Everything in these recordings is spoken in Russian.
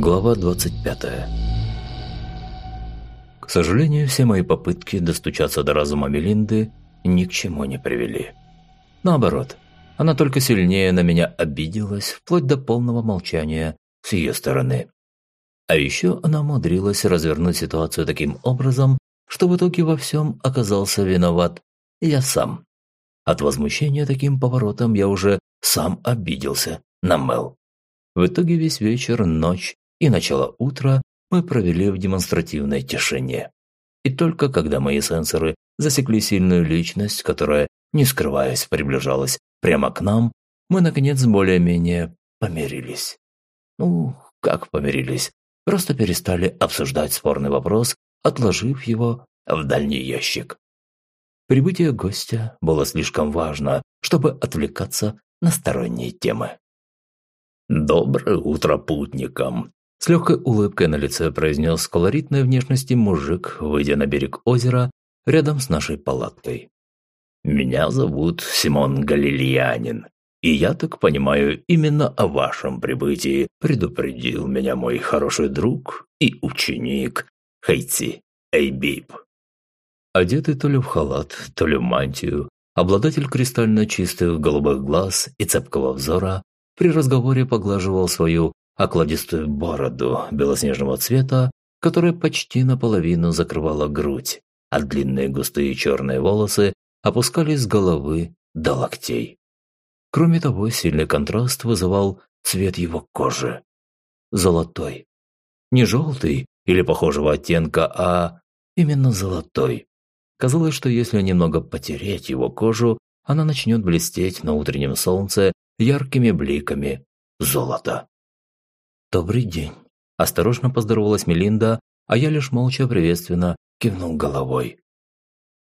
Глава 25 К сожалению, все мои попытки достучаться до разума Мелинды ни к чему не привели. Наоборот, она только сильнее на меня обиделась, вплоть до полного молчания с ее стороны. А еще она умудрилась развернуть ситуацию таким образом, что в итоге во всем оказался виноват я сам. От возмущения таким поворотом я уже сам обиделся на Мел. В итоге весь вечер, ночь и начало утра мы провели в демонстративной тишине. И только когда мои сенсоры засекли сильную личность, которая, не скрываясь, приближалась прямо к нам, мы, наконец, более-менее помирились. Ну, как помирились? Просто перестали обсуждать спорный вопрос, отложив его в дальний ящик. Прибытие гостя было слишком важно, чтобы отвлекаться на сторонние темы. «Доброе утро путникам!» С легкой улыбкой на лице произнес колоритной внешности мужик, выйдя на берег озера рядом с нашей палаткой. «Меня зовут Симон Галильянин, и я так понимаю, именно о вашем прибытии предупредил меня мой хороший друг и ученик Хейти Эйбиб». Одетый то ли в халат, то ли в мантию, обладатель кристально чистых голубых глаз и цепкого взора, при разговоре поглаживал свою окладистую бороду белоснежного цвета, которая почти наполовину закрывала грудь, а длинные густые черные волосы опускались с головы до локтей. Кроме того, сильный контраст вызывал цвет его кожи. Золотой. Не желтый или похожего оттенка, а именно золотой. Казалось, что если немного потереть его кожу, она начнет блестеть на утреннем солнце яркими бликами золота. «Добрый день», – осторожно поздоровалась Мелинда, а я лишь молча приветственно кивнул головой.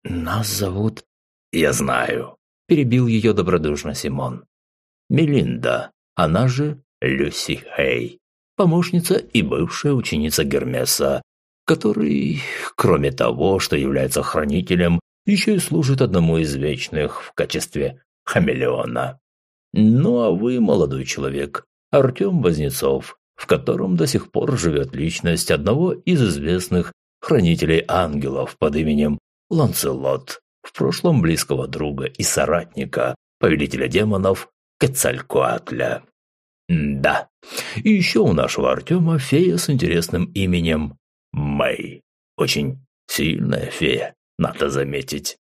«Нас зовут...» «Я знаю», – перебил ее добродушно Симон. «Мелинда, она же Люси Хей, помощница и бывшая ученица Гермеса, который, кроме того, что является хранителем, еще и служит одному из вечных в качестве хамелеона. Ну а вы, молодой человек, Артем Вознецов, в котором до сих пор живет личность одного из известных хранителей ангелов под именем Ланцелот, в прошлом близкого друга и соратника, повелителя демонов Кецалькуатля. Да, и еще у нашего Артема фея с интересным именем Мэй. Очень сильная фея, надо заметить.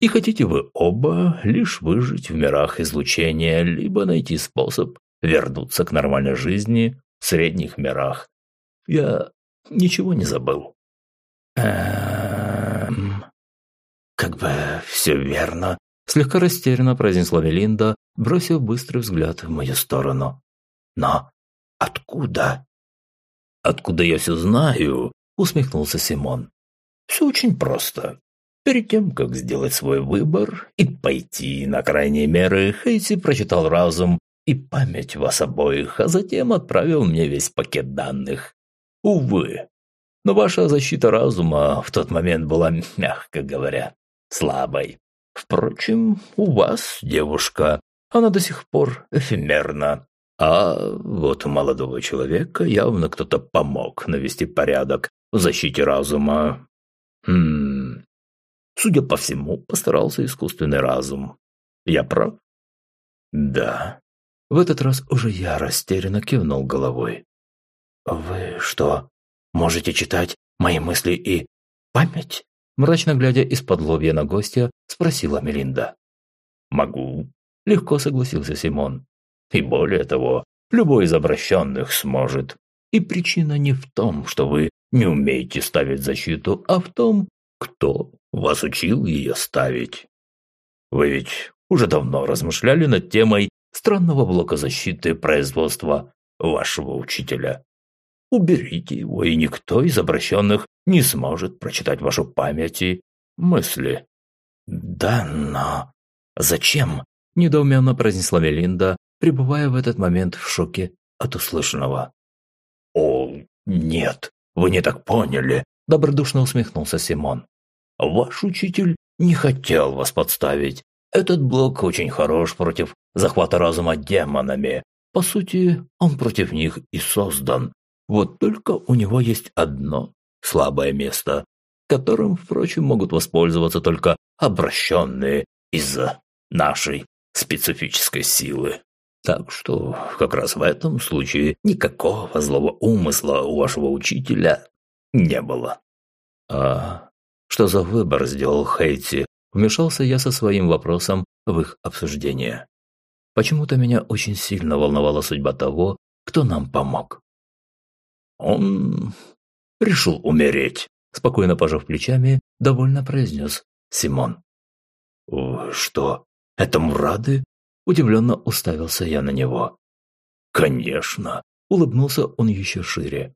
И хотите вы оба лишь выжить в мирах излучения, либо найти способ вернуться к нормальной жизни средних мирах. Я ничего не забыл. Эм... Как бы все верно. Слегка растерянно произнесла Велинда, бросив быстрый взгляд в мою сторону. Но откуда? Откуда я все знаю? Усмехнулся Симон. Все очень просто. Перед тем, как сделать свой выбор и пойти на крайние меры, Хейси прочитал разум и память вас обоих, а затем отправил мне весь пакет данных. Увы, но ваша защита разума в тот момент была, мягко говоря, слабой. Впрочем, у вас, девушка, она до сих пор эфемерна. А вот у молодого человека явно кто-то помог навести порядок в защите разума. Хм. Судя по всему, постарался искусственный разум. Я прав? Да, в этот раз уже я растерянно кивнул головой. «Вы что, можете читать мои мысли и память?» Мрачно глядя из-под лобья на гостя, спросила Мелинда. «Могу», – легко согласился Симон. «И более того, любой из обращенных сможет. И причина не в том, что вы не умеете ставить защиту, а в том, кто вас учил ее ставить. Вы ведь уже давно размышляли над темой странного блока защиты производства вашего учителя. Уберите его, и никто из обращенных не сможет прочитать вашу память и мысли. Да, но зачем? Недоуменно произнесла Мелинда, пребывая в этот момент в шоке от услышанного. О, нет, вы не так поняли, добродушно усмехнулся Симон. Ваш учитель не хотел вас подставить. Этот блок очень хорош против захвата разума демонами. По сути, он против них и создан. Вот только у него есть одно слабое место, которым, впрочем, могут воспользоваться только обращенные из-за нашей специфической силы. Так что как раз в этом случае никакого злого умысла у вашего учителя не было. А что за выбор сделал Хейти? Вмешался я со своим вопросом в их обсуждение. Почему-то меня очень сильно волновала судьба того, кто нам помог. Он решил умереть, спокойно пожав плечами, довольно произнес Симон. «Что, этому рады?» – удивленно уставился я на него. «Конечно», – улыбнулся он еще шире.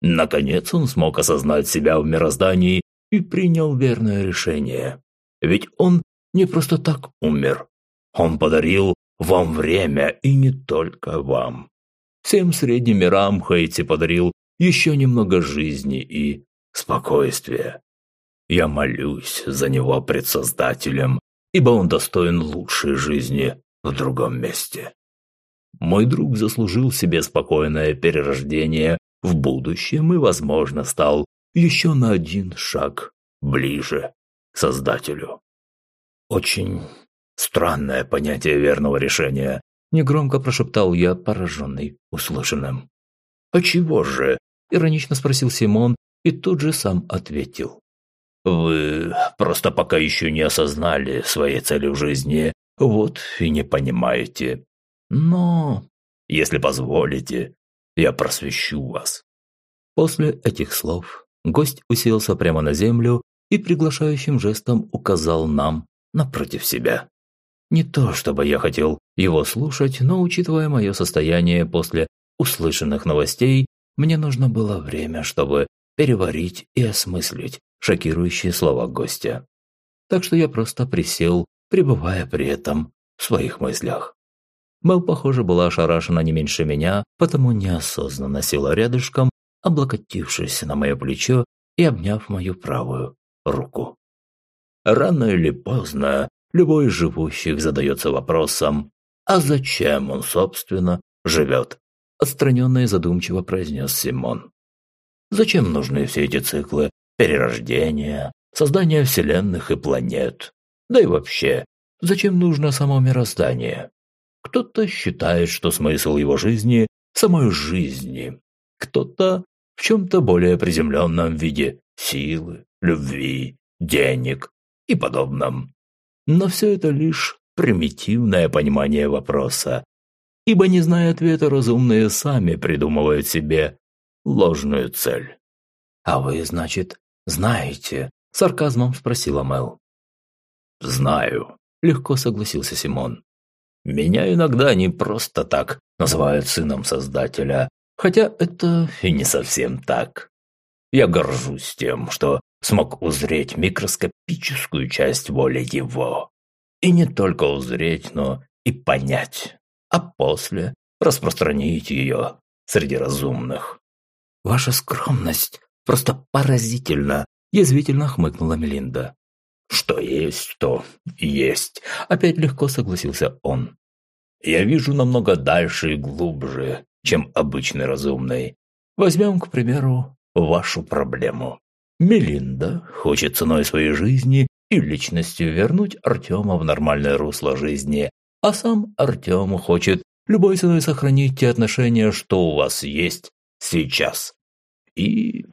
Наконец он смог осознать себя в мироздании и принял верное решение. Ведь он не просто так умер. Он подарил вам время и не только вам. Всем средним мирам Хейти подарил еще немного жизни и спокойствия. Я молюсь за него пред Создателем, ибо он достоин лучшей жизни в другом месте. Мой друг заслужил себе спокойное перерождение в будущем и, возможно, стал еще на один шаг ближе к Создателю. Очень странное понятие верного решения, негромко прошептал я, пораженный услышанным. «А чего же?» – иронично спросил Симон и тут же сам ответил. «Вы просто пока еще не осознали своей цели в жизни, вот и не понимаете. Но, если позволите, я просвещу вас». После этих слов гость уселся прямо на землю и приглашающим жестом указал нам напротив себя. Не то, чтобы я хотел его слушать, но учитывая мое состояние после услышанных новостей, мне нужно было время, чтобы переварить и осмыслить шокирующие слова гостя. Так что я просто присел, пребывая при этом в своих мыслях. Мэл, похоже, была ошарашена не меньше меня, потому неосознанно села рядышком, облокотившись на мое плечо и обняв мою правую руку. Рано или поздно любой из живущих задается вопросом, а зачем он, собственно, живет? Отстраненно и задумчиво произнес Симон. Зачем нужны все эти циклы перерождения, создания вселенных и планет? Да и вообще, зачем нужно само мироздание? Кто-то считает, что смысл его жизни в самой жизни, кто-то в чем-то более приземленном виде силы, любви, денег и подобном. Но все это лишь примитивное понимание вопроса, ибо, не зная ответа, разумные сами придумывают себе ложную цель. «А вы, значит, знаете?» – сарказмом спросила Мел. «Знаю», – легко согласился Симон. «Меня иногда не просто так называют сыном Создателя, хотя это и не совсем так. Я горжусь тем, что смог узреть микроскопическую часть воли его. И не только узреть, но и понять, а после распространить ее среди разумных. «Ваша скромность просто поразительна», – язвительно хмыкнула Мелинда. «Что есть, то есть», – опять легко согласился он. «Я вижу намного дальше и глубже, чем обычный разумный. Возьмем, к примеру, вашу проблему. Мелинда хочет ценой своей жизни и личностью вернуть Артема в нормальное русло жизни, а сам Артем хочет любой ценой сохранить те отношения, что у вас есть сейчас. И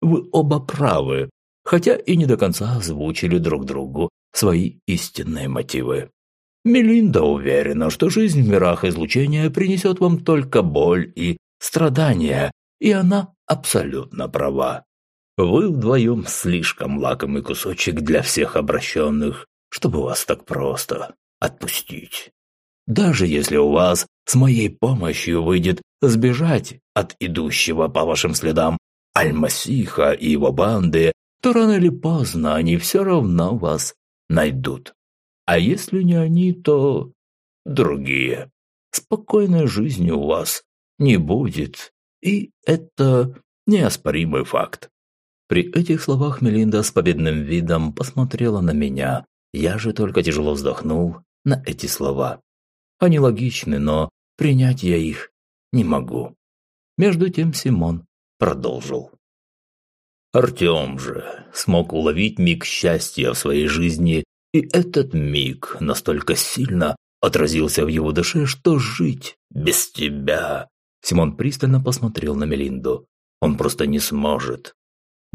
вы оба правы, хотя и не до конца озвучили друг другу свои истинные мотивы. Мелинда уверена, что жизнь в мирах излучения принесет вам только боль и страдания, и она абсолютно права. Вы вдвоем слишком лакомый кусочек для всех обращенных, чтобы вас так просто отпустить. Даже если у вас с моей помощью выйдет сбежать от идущего по вашим следам Аль-Масиха и его банды, то рано или поздно они все равно вас найдут. А если не они, то другие. Спокойной жизни у вас не будет, и это неоспоримый факт. При этих словах Мелинда с победным видом посмотрела на меня. Я же только тяжело вздохнул на эти слова. Они логичны, но принять я их не могу. Между тем Симон продолжил. Артем же смог уловить миг счастья в своей жизни, и этот миг настолько сильно отразился в его душе, что жить без тебя... Симон пристально посмотрел на Мелинду. Он просто не сможет.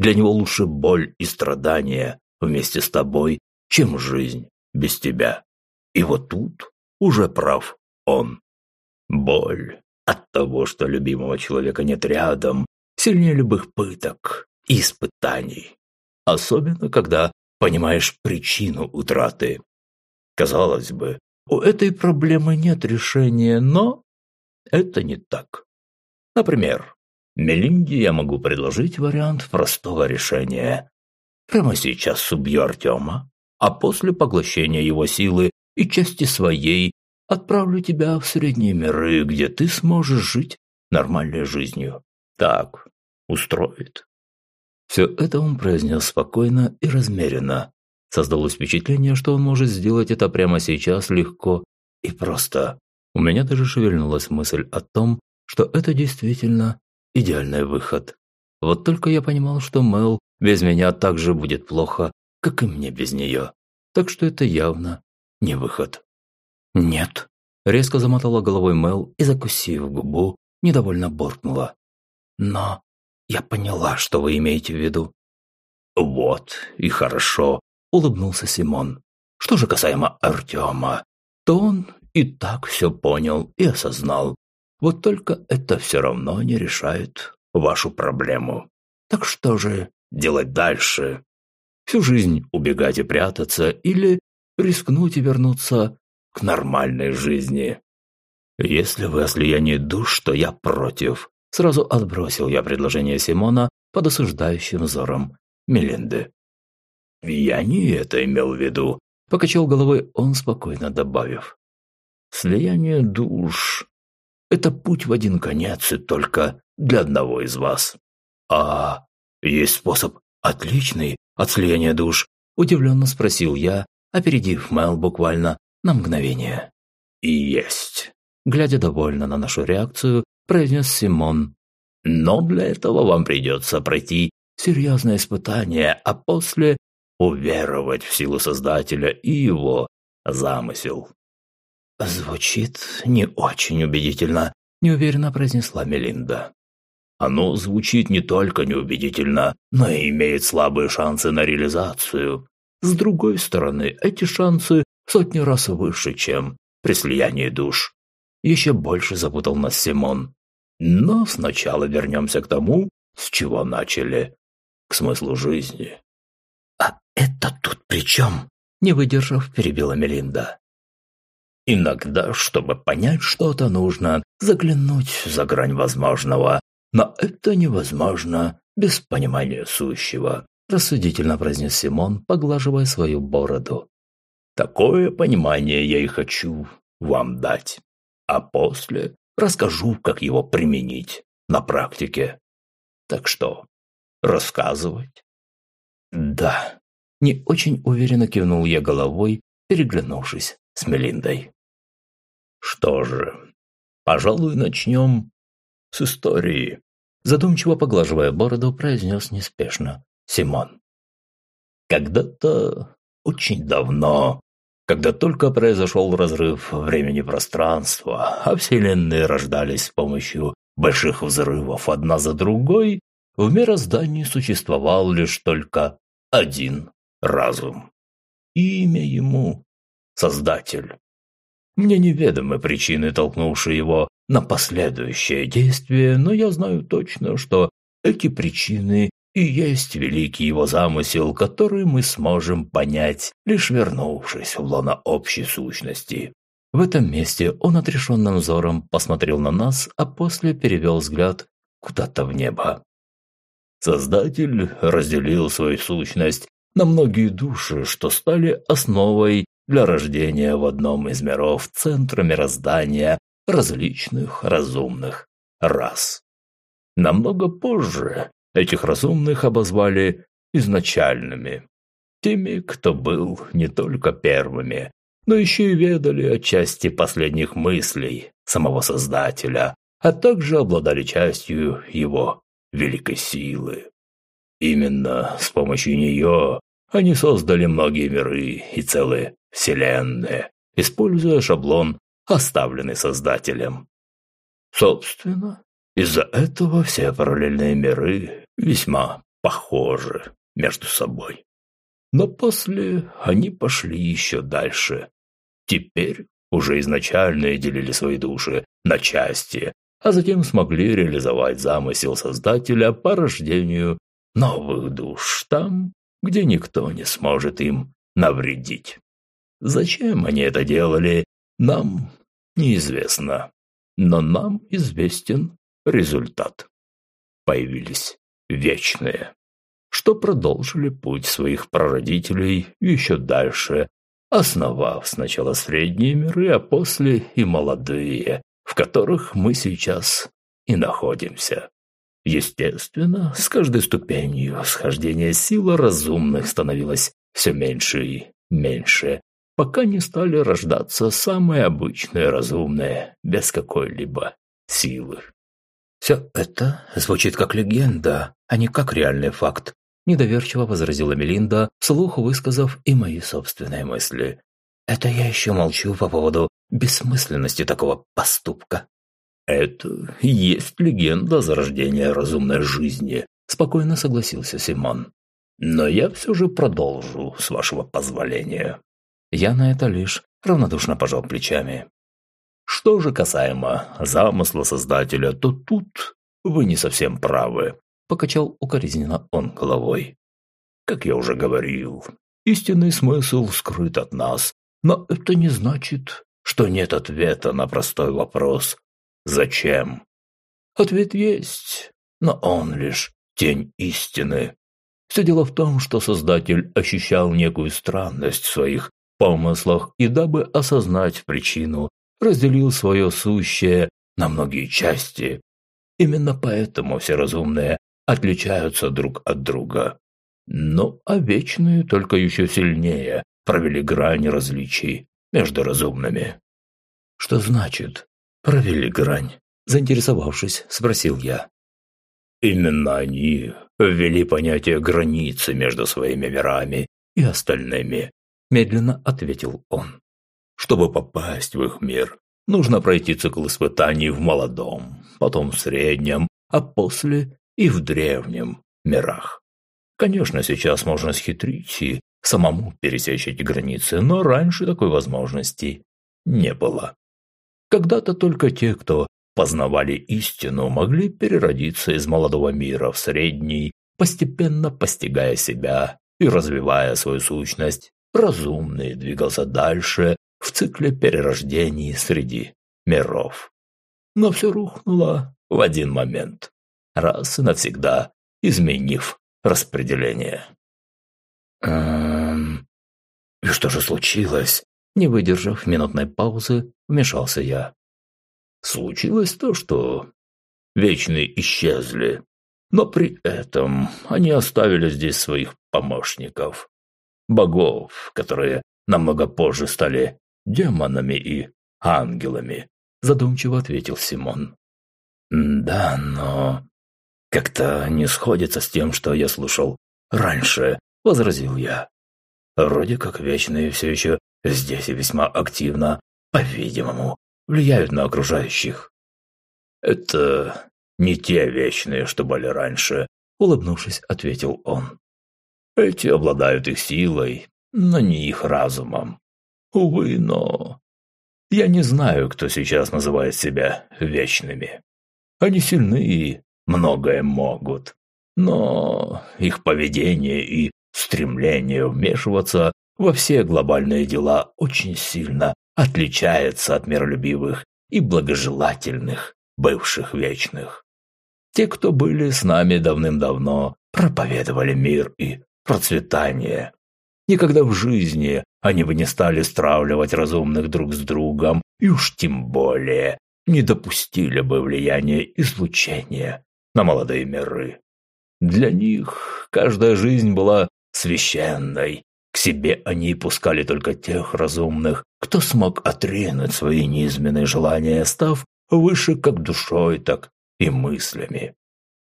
Для него лучше боль и страдания вместе с тобой, чем жизнь без тебя. И вот тут уже прав он. Боль от того, что любимого человека нет рядом, сильнее любых пыток и испытаний. Особенно, когда понимаешь причину утраты. Казалось бы, у этой проблемы нет решения, но это не так. Например, Мелинде я могу предложить вариант простого решения. Прямо сейчас убью Артема, а после поглощения его силы и части своей отправлю тебя в средние миры, где ты сможешь жить нормальной жизнью. Так устроит. Все это он произнес спокойно и размеренно. Создалось впечатление, что он может сделать это прямо сейчас легко и просто. У меня даже шевельнулась мысль о том, что это действительно идеальный выход. Вот только я понимал, что Мэл без меня так же будет плохо, как и мне без нее. Так что это явно не выход. «Нет», – резко замотала головой Мэл и, закусив губу, недовольно буркнула. «Но я поняла, что вы имеете в виду». «Вот и хорошо», – улыбнулся Симон. «Что же касаемо Артема, то он и так все понял и осознал. Вот только это все равно не решает вашу проблему. Так что же делать дальше? Всю жизнь убегать и прятаться или рискнуть и вернуться к нормальной жизни? Если вы о слиянии душ, то я против. Сразу отбросил я предложение Симона под осуждающим взором Мелинды. «Я не это имел в виду», – покачал головой он, спокойно добавив. «Слияние душ это путь в один конец и только для одного из вас. А есть способ отличный от слияния душ? Удивленно спросил я, опередив Мэл буквально на мгновение. И есть. Глядя довольно на нашу реакцию, произнес Симон. Но для этого вам придется пройти серьезное испытание, а после уверовать в силу Создателя и его замысел. «Звучит не очень убедительно», – неуверенно произнесла Мелинда. «Оно звучит не только неубедительно, но и имеет слабые шансы на реализацию. С другой стороны, эти шансы сотни раз выше, чем при слиянии душ. Еще больше запутал нас Симон. Но сначала вернемся к тому, с чего начали. К смыслу жизни». «А это тут при чем?» – не выдержав, перебила Мелинда. Иногда, чтобы понять что-то, нужно заглянуть за грань возможного, но это невозможно без понимания сущего, рассудительно произнес Симон, поглаживая свою бороду. Такое понимание я и хочу вам дать, а после расскажу, как его применить на практике. Так что, рассказывать? Да, не очень уверенно кивнул я головой, переглянувшись с Мелиндой. Что же, пожалуй, начнем с истории. Задумчиво поглаживая бороду, произнес неспешно Симон. Когда-то, очень давно, когда только произошел разрыв времени-пространства, а вселенные рождались с помощью больших взрывов одна за другой, в мироздании существовал лишь только один разум. Имя ему – Создатель. Мне неведомы причины, толкнувшие его на последующее действие, но я знаю точно, что эти причины и есть великий его замысел, который мы сможем понять, лишь вернувшись в лоно общей сущности. В этом месте он отрешенным взором посмотрел на нас, а после перевел взгляд куда-то в небо. Создатель разделил свою сущность на многие души, что стали основой для рождения в одном из миров центра мироздания различных разумных рас. Намного позже этих разумных обозвали изначальными, теми, кто был не только первыми, но еще и ведали о части последних мыслей самого Создателя, а также обладали частью его великой силы. Именно с помощью нее они создали многие миры и целые вселенные, используя шаблон, оставленный Создателем. Собственно, из-за этого все параллельные миры весьма похожи между собой. Но после они пошли еще дальше. Теперь уже изначально делили свои души на части, а затем смогли реализовать замысел Создателя по рождению новых душ там, где никто не сможет им навредить. Зачем они это делали, нам неизвестно, но нам известен результат. Появились вечные, что продолжили путь своих прародителей еще дальше, основав сначала средние миры, а после и молодые, в которых мы сейчас и находимся. Естественно, с каждой ступенью схождения силы разумных становилось все меньше и меньше, пока не стали рождаться самые обычные разумные, без какой-либо силы. «Все это звучит как легенда, а не как реальный факт», недоверчиво возразила Мелинда, вслух высказав и мои собственные мысли. «Это я еще молчу по поводу бессмысленности такого поступка. Это и есть легенда зарождения разумной жизни, спокойно согласился Симон. Но я все же продолжу, с вашего позволения. Я на это лишь равнодушно пожал плечами. Что же касаемо замысла создателя, то тут вы не совсем правы, покачал укоризненно он головой. Как я уже говорил, истинный смысл скрыт от нас, но это не значит, что нет ответа на простой вопрос «Зачем?». Ответ есть, но он лишь тень истины. Все дело в том, что Создатель ощущал некую странность в своих помыслах и, дабы осознать причину, разделил свое сущее на многие части. Именно поэтому все разумные отличаются друг от друга. Ну, а вечные только еще сильнее провели грани различий между разумными. Что значит «провели грань»? Заинтересовавшись, спросил я. Именно они ввели понятие границы между своими мирами и остальными, медленно ответил он. Чтобы попасть в их мир, нужно пройти цикл испытаний в молодом, потом в среднем, а после и в древнем мирах. Конечно, сейчас можно схитрить и самому пересечь эти границы, но раньше такой возможности не было. Когда-то только те, кто познавали истину, могли переродиться из молодого мира в средний, постепенно постигая себя и развивая свою сущность. Разумный двигался дальше в цикле перерождений среди миров. Но все рухнуло в один момент, раз и навсегда изменив распределение. «Эм... И что же случилось?» Не выдержав минутной паузы, вмешался я. Случилось то, что вечные исчезли, но при этом они оставили здесь своих помощников, богов, которые намного позже стали демонами и ангелами, задумчиво ответил Симон. Да, но как-то не сходится с тем, что я слушал раньше, возразил я. Вроде как вечные все еще здесь и весьма активно, по-видимому, влияют на окружающих. Это не те вечные, что были раньше, улыбнувшись, ответил он. Эти обладают их силой, но не их разумом. Увы, но... Я не знаю, кто сейчас называет себя вечными. Они сильны и многое могут. Но их поведение и стремление вмешиваться во все глобальные дела очень сильно отличается от миролюбивых и благожелательных бывших вечных. Те, кто были с нами давным-давно, проповедовали мир и процветание. Никогда в жизни они бы не стали стравливать разумных друг с другом, и уж тем более не допустили бы влияния излучения на молодые миры. Для них каждая жизнь была священной. К себе они пускали только тех разумных, кто смог отринуть свои неизменные желания, став выше как душой, так и мыслями.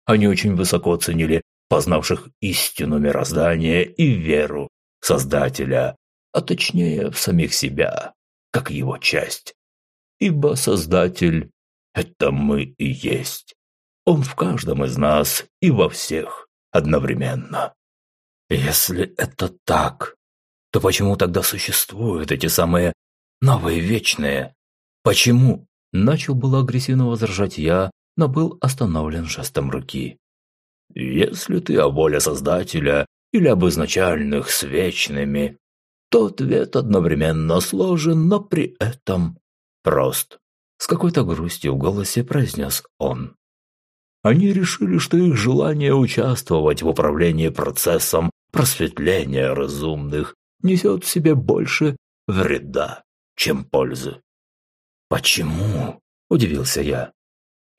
Они очень высоко ценили познавших истину мироздания и веру Создателя, а точнее в самих себя, как его часть. Ибо Создатель – это мы и есть. Он в каждом из нас и во всех одновременно. Если это так, то почему тогда существуют эти самые новые вечные? Почему? Начал было агрессивно возражать я, но был остановлен жестом руки. Если ты о воле Создателя или об изначальных с вечными, то ответ одновременно сложен, но при этом прост. С какой-то грустью в голосе произнес он. Они решили, что их желание участвовать в управлении процессом просветления разумных несет в себе больше вреда, чем пользы. «Почему?» – удивился я.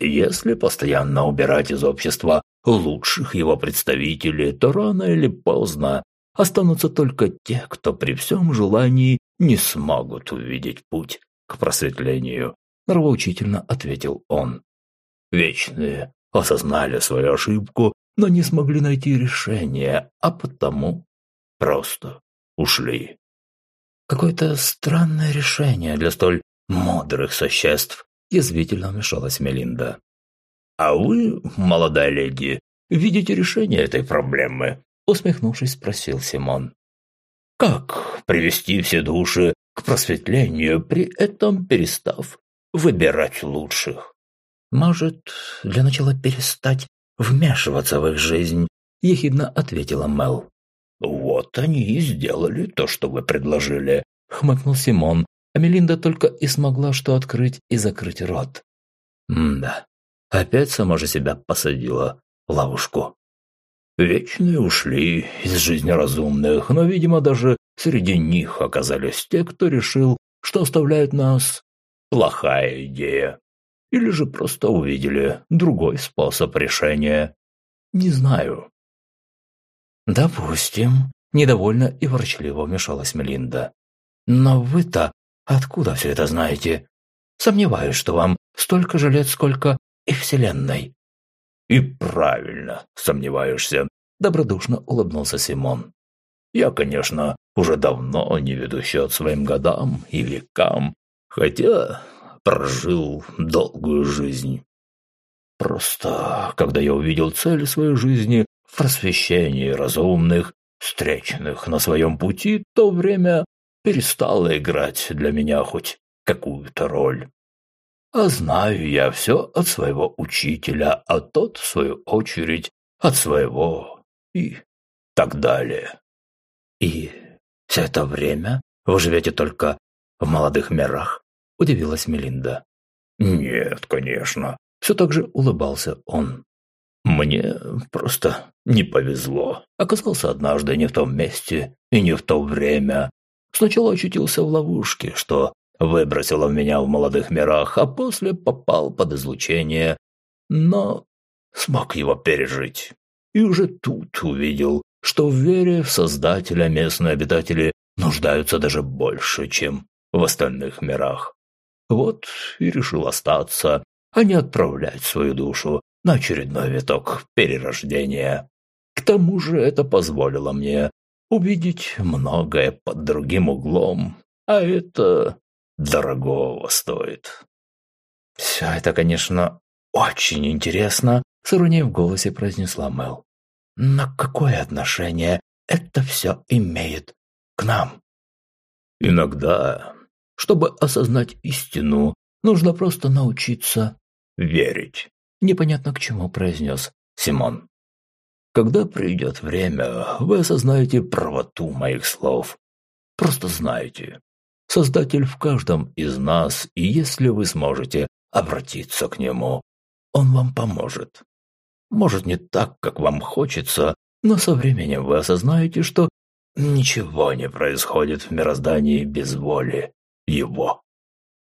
«Если постоянно убирать из общества лучших его представителей, то рано или поздно останутся только те, кто при всем желании не смогут увидеть путь к просветлению», – нравоучительно ответил он. «Вечные осознали свою ошибку, но не смогли найти решение, а потому просто ушли. Какое-то странное решение для столь мудрых существ, язвительно вмешалась Мелинда. А вы, молодая леди, видите решение этой проблемы? усмехнувшись, спросил Симон. Как привести все души к просветлению, при этом перестав выбирать лучших? «Может, для начала перестать вмешиваться в их жизнь?» – ехидно ответила Мел. «Вот они и сделали то, что вы предложили», – хмыкнул Симон, а Мелинда только и смогла что открыть и закрыть рот. «М-да, опять сама же себя посадила в ловушку». Вечные ушли из жизни разумных, но, видимо, даже среди них оказались те, кто решил, что оставляет нас плохая идея. Или же просто увидели другой способ решения. Не знаю. Допустим, недовольно и ворчливо вмешалась Мелинда. Но вы-то откуда все это знаете? Сомневаюсь, что вам столько же лет, сколько и Вселенной. И правильно сомневаешься, добродушно улыбнулся Симон. Я, конечно, уже давно не веду счет своим годам и векам, хотя прожил долгую жизнь. Просто, когда я увидел цель своей жизни в просвещении разумных, встречных на своем пути, то время перестало играть для меня хоть какую-то роль. А знаю я все от своего учителя, а тот, в свою очередь, от своего и так далее. И все это время вы живете только в молодых мирах? – удивилась Мелинда. «Нет, конечно», – все так же улыбался он. «Мне просто не повезло. Оказался однажды не в том месте и не в то время. Сначала очутился в ловушке, что выбросило меня в молодых мирах, а после попал под излучение, но смог его пережить. И уже тут увидел, что в вере в Создателя местные обитатели нуждаются даже больше, чем в остальных мирах. Вот и решил остаться, а не отправлять свою душу на очередной виток перерождения. К тому же это позволило мне увидеть многое под другим углом, а это дорогого стоит. «Все это, конечно, очень интересно», — с иронией в голосе произнесла Мел. «Но какое отношение это все имеет к нам?» «Иногда чтобы осознать истину, нужно просто научиться верить. Непонятно к чему произнес Симон. Когда придет время, вы осознаете правоту моих слов. Просто знайте. Создатель в каждом из нас, и если вы сможете обратиться к нему, он вам поможет. Может, не так, как вам хочется, но со временем вы осознаете, что ничего не происходит в мироздании без воли его.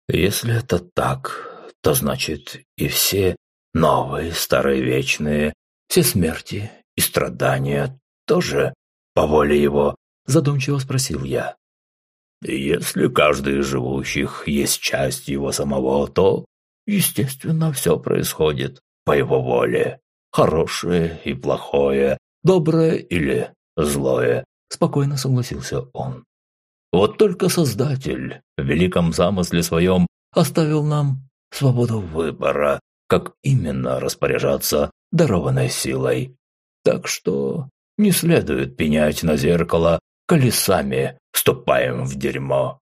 Если это так, то значит и все новые, старые, вечные, все смерти и страдания тоже по воле его, задумчиво спросил я. Если каждый из живущих есть часть его самого, то естественно, все происходит по его воле. Хорошее и плохое, доброе или злое, спокойно согласился он. Вот только Создатель в великом замысле своем оставил нам свободу выбора, как именно распоряжаться дарованной силой. Так что не следует пенять на зеркало колесами ступаем в дерьмо.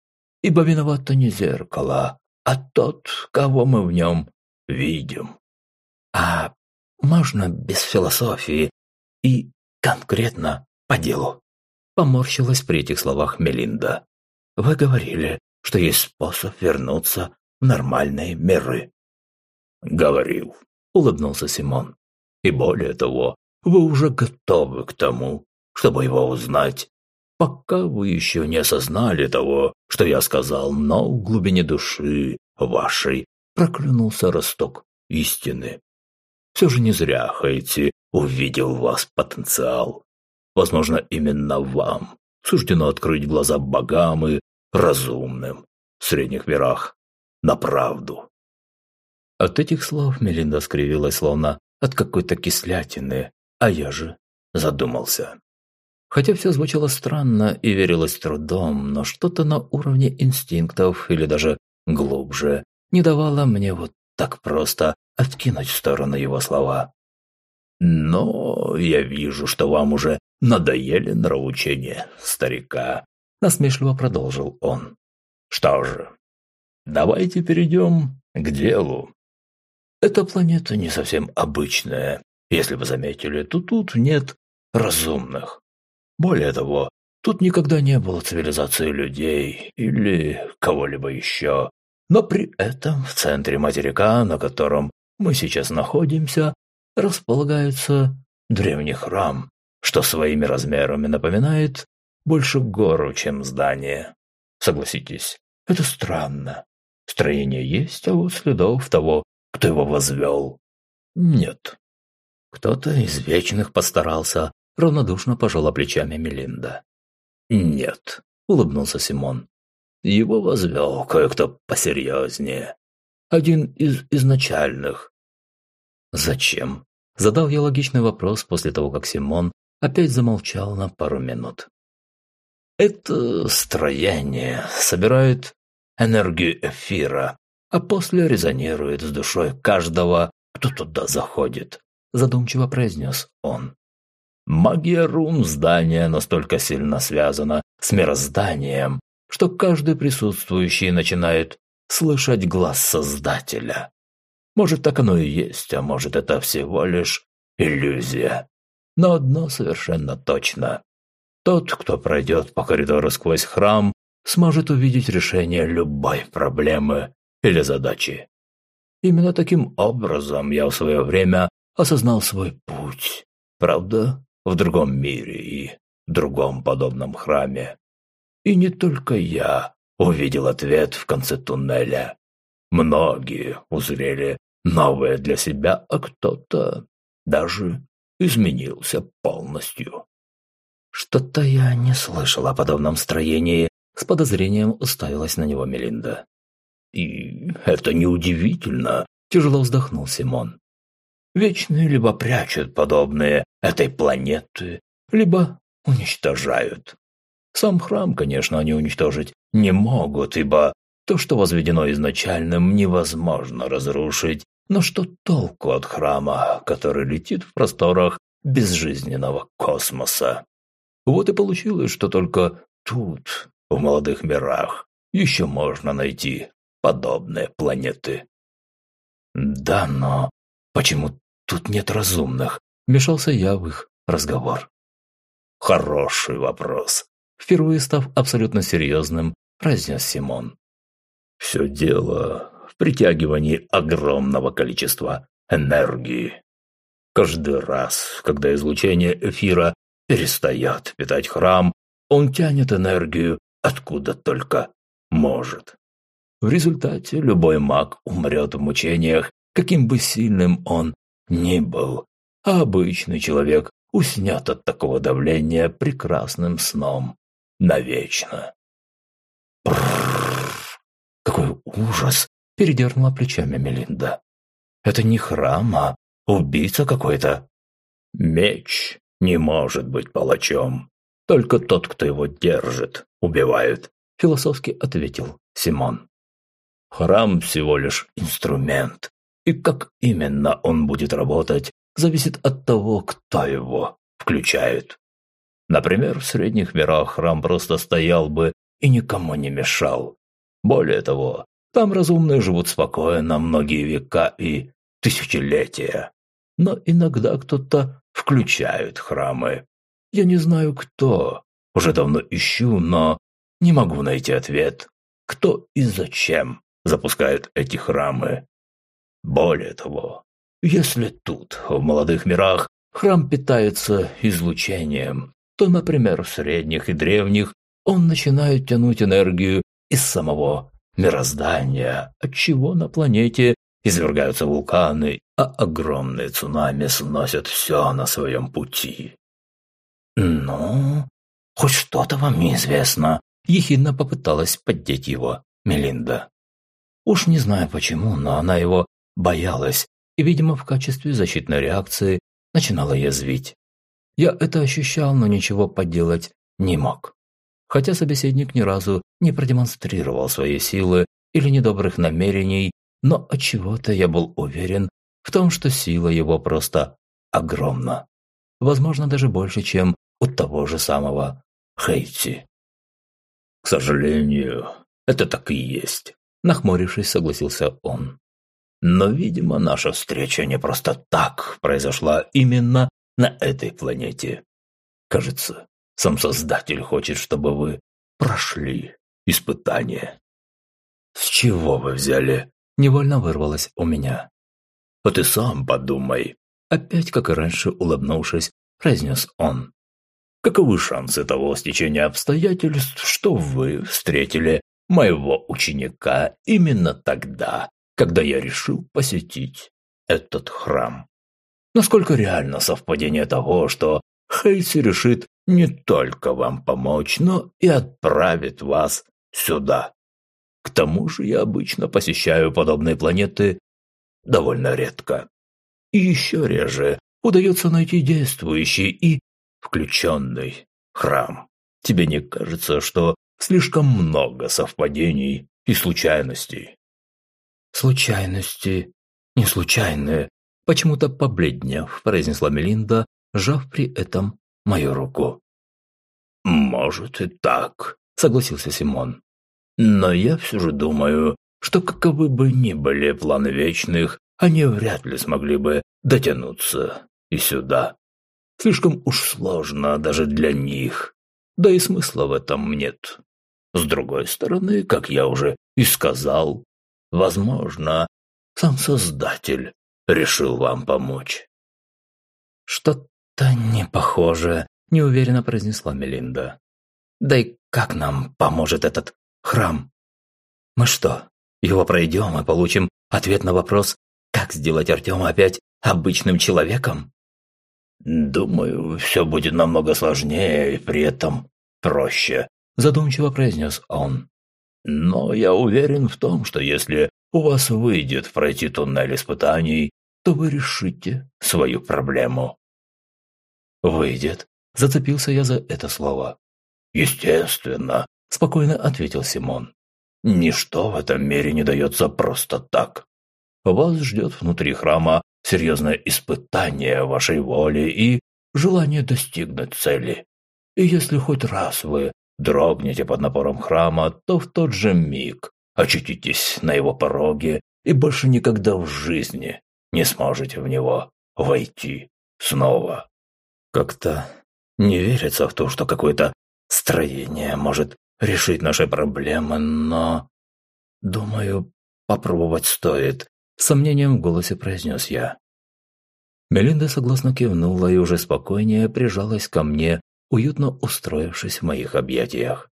Ибо виновато не зеркало, а тот, кого мы в нем видим. А можно без философии и конкретно по делу? Поморщилась при этих словах Мелинда. Вы говорили, что есть способ вернуться в нормальные миры. Говорил, улыбнулся Симон. И более того, вы уже готовы к тому, чтобы его узнать пока вы еще не осознали того, что я сказал, но в глубине души вашей проклюнулся росток истины. Все же не зря Хейти увидел в вас потенциал. Возможно, именно вам суждено открыть глаза богам и разумным в средних мирах на правду. От этих слов Мелинда скривилась, словно от какой-то кислятины, а я же задумался. Хотя все звучало странно и верилось трудом, но что-то на уровне инстинктов или даже глубже не давало мне вот так просто откинуть в сторону его слова. «Но я вижу, что вам уже надоели нравоучения старика», – насмешливо продолжил он. «Что же, давайте перейдем к делу. Эта планета не совсем обычная. Если вы заметили, то тут нет разумных. Более того, тут никогда не было цивилизации людей или кого-либо еще. Но при этом в центре материка, на котором мы сейчас находимся, располагается древний храм, что своими размерами напоминает больше гору, чем здание. Согласитесь, это странно. Строение есть, а вот следов того, кто его возвел, нет. Кто-то из вечных постарался равнодушно пожала плечами Мелинда. «Нет», – улыбнулся Симон. «Его возвел кое-кто посерьезнее. Один из изначальных». «Зачем?» – задал я логичный вопрос после того, как Симон опять замолчал на пару минут. «Это строение собирает энергию эфира, а после резонирует с душой каждого, кто туда заходит», – задумчиво произнес он. Магия рун здания настолько сильно связана с мирозданием, что каждый присутствующий начинает слышать глаз Создателя. Может, так оно и есть, а может, это всего лишь иллюзия. Но одно совершенно точно. Тот, кто пройдет по коридору сквозь храм, сможет увидеть решение любой проблемы или задачи. Именно таким образом я в свое время осознал свой путь. Правда, в другом мире и другом подобном храме. И не только я увидел ответ в конце туннеля. Многие узрели новое для себя, а кто-то даже изменился полностью. Что-то я не слышал о подобном строении, с подозрением уставилась на него Мелинда. И это неудивительно, тяжело вздохнул Симон. Вечные либо прячут подобные этой планеты, либо уничтожают. Сам храм, конечно, они уничтожить не могут, ибо то, что возведено изначальным, невозможно разрушить. Но что толку от храма, который летит в просторах безжизненного космоса? Вот и получилось, что только тут, в молодых мирах, еще можно найти подобные планеты. Да, но почему тут нет разумных?» – вмешался я в их разговор. «Хороший вопрос», – впервые став абсолютно серьезным, произнес Симон. «Все дело в притягивании огромного количества энергии. Каждый раз, когда излучение эфира перестает питать храм, он тянет энергию откуда только может. В результате любой маг умрет в мучениях, каким бы сильным он не был, а обычный человек уснет от такого давления прекрасным сном навечно. Бррр, какой ужас! передернула плечами Мелинда. «Это не храм, а убийца какой-то». «Меч не может быть палачом. Только тот, кто его держит, убивает», – философски ответил Симон. «Храм всего лишь инструмент, и как именно он будет работать, зависит от того, кто его включает. Например, в средних мирах храм просто стоял бы и никому не мешал. Более того, там разумные живут спокойно многие века и тысячелетия. Но иногда кто-то включает храмы. Я не знаю кто, уже давно ищу, но не могу найти ответ, кто и зачем запускает эти храмы. Более того, если тут, в молодых мирах, храм питается излучением, то, например, в средних и древних он начинает тянуть энергию из самого мироздания, отчего на планете извергаются вулканы, а огромные цунами сносят все на своем пути. «Ну, хоть что-то вам неизвестно», – ехидно попыталась поддеть его Мелинда. Уж не знаю почему, но она его боялась и, видимо, в качестве защитной реакции начинала язвить. Я это ощущал, но ничего поделать не мог. Хотя собеседник ни разу не продемонстрировал свои силы или недобрых намерений, но от чего то я был уверен в том, что сила его просто огромна. Возможно, даже больше, чем у того же самого Хейти. «К сожалению, это так и есть», – нахмурившись, согласился он. «Но, видимо, наша встреча не просто так произошла именно на этой планете. Кажется, сам Создатель хочет, чтобы вы прошли испытание. С чего вы взяли? Невольно вырвалось у меня. А ты сам подумай. Опять, как и раньше, улыбнувшись, произнес он. Каковы шансы того стечения обстоятельств, что вы встретили моего ученика именно тогда, когда я решил посетить этот храм? Насколько реально совпадение того, что Хейси решит не только вам помочь, но и отправит вас сюда. К тому же я обычно посещаю подобные планеты довольно редко. И еще реже удается найти действующий и включенный храм. Тебе не кажется, что слишком много совпадений и случайностей? Случайности не случайные, почему-то побледнев, произнесла Мелинда, сжав при этом мою руку. «Может и так», – согласился Симон. «Но я все же думаю, что каковы бы ни были планы вечных, они вряд ли смогли бы дотянуться и сюда. Слишком уж сложно даже для них, да и смысла в этом нет. С другой стороны, как я уже и сказал, возможно, сам Создатель решил вам помочь». «Что-то не похоже», – неуверенно произнесла Мелинда. «Да и как нам поможет этот храм? Мы что, его пройдем и получим ответ на вопрос, как сделать Артема опять обычным человеком?» «Думаю, все будет намного сложнее и при этом проще», – задумчиво произнес он. «Но я уверен в том, что если у вас выйдет пройти туннель испытаний, то вы решите свою проблему. «Выйдет», – зацепился я за это слово. «Естественно», – спокойно ответил Симон. «Ничто в этом мире не дается просто так. Вас ждет внутри храма серьезное испытание вашей воли и желание достигнуть цели. И если хоть раз вы дрогнете под напором храма, то в тот же миг очутитесь на его пороге и больше никогда в жизни не сможете в него войти снова. Как-то не верится в то, что какое-то строение может решить наши проблемы, но... Думаю, попробовать стоит, с сомнением в голосе произнес я. Мелинда согласно кивнула и уже спокойнее прижалась ко мне, уютно устроившись в моих объятиях.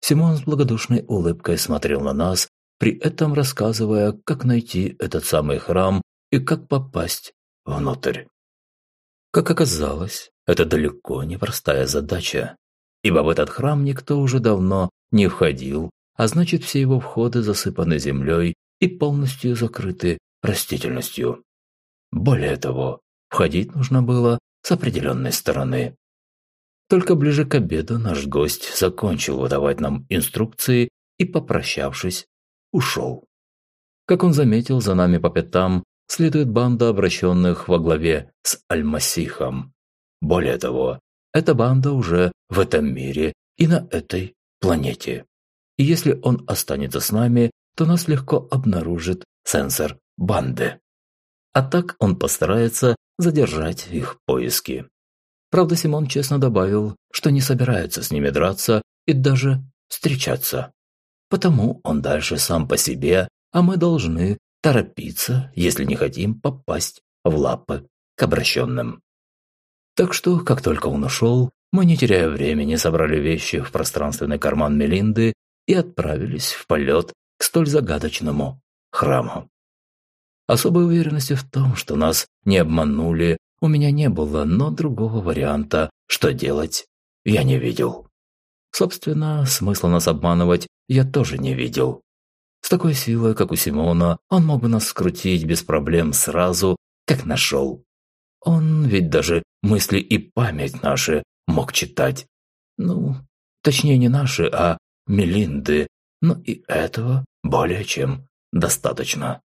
Симон с благодушной улыбкой смотрел на нас, при этом рассказывая, как найти этот самый храм и как попасть внутрь. Как оказалось, это далеко не простая задача, ибо в этот храм никто уже давно не входил, а значит все его входы засыпаны землей и полностью закрыты растительностью. Более того, входить нужно было с определенной стороны. Только ближе к обеду наш гость закончил выдавать нам инструкции и, попрощавшись, ушел. Как он заметил, за нами по пятам следует банда обращенных во главе с Альмасихом. Более того, эта банда уже в этом мире и на этой планете. И если он останется с нами, то нас легко обнаружит сенсор банды. А так он постарается задержать их поиски. Правда, Симон честно добавил, что не собирается с ними драться и даже встречаться. Потому он дальше сам по себе, а мы должны торопиться, если не хотим попасть в лапы к обращенным. Так что, как только он ушел, мы, не теряя времени, собрали вещи в пространственный карман Мелинды и отправились в полет к столь загадочному храму. Особой уверенности в том, что нас не обманули, у меня не было, но другого варианта, что делать, я не видел. Собственно, смысла нас обманывать я тоже не видел. С такой силой, как у Симона, он мог бы нас скрутить без проблем сразу, как нашел. Он ведь даже мысли и память наши мог читать. Ну, точнее не наши, а Мелинды, но и этого более чем достаточно.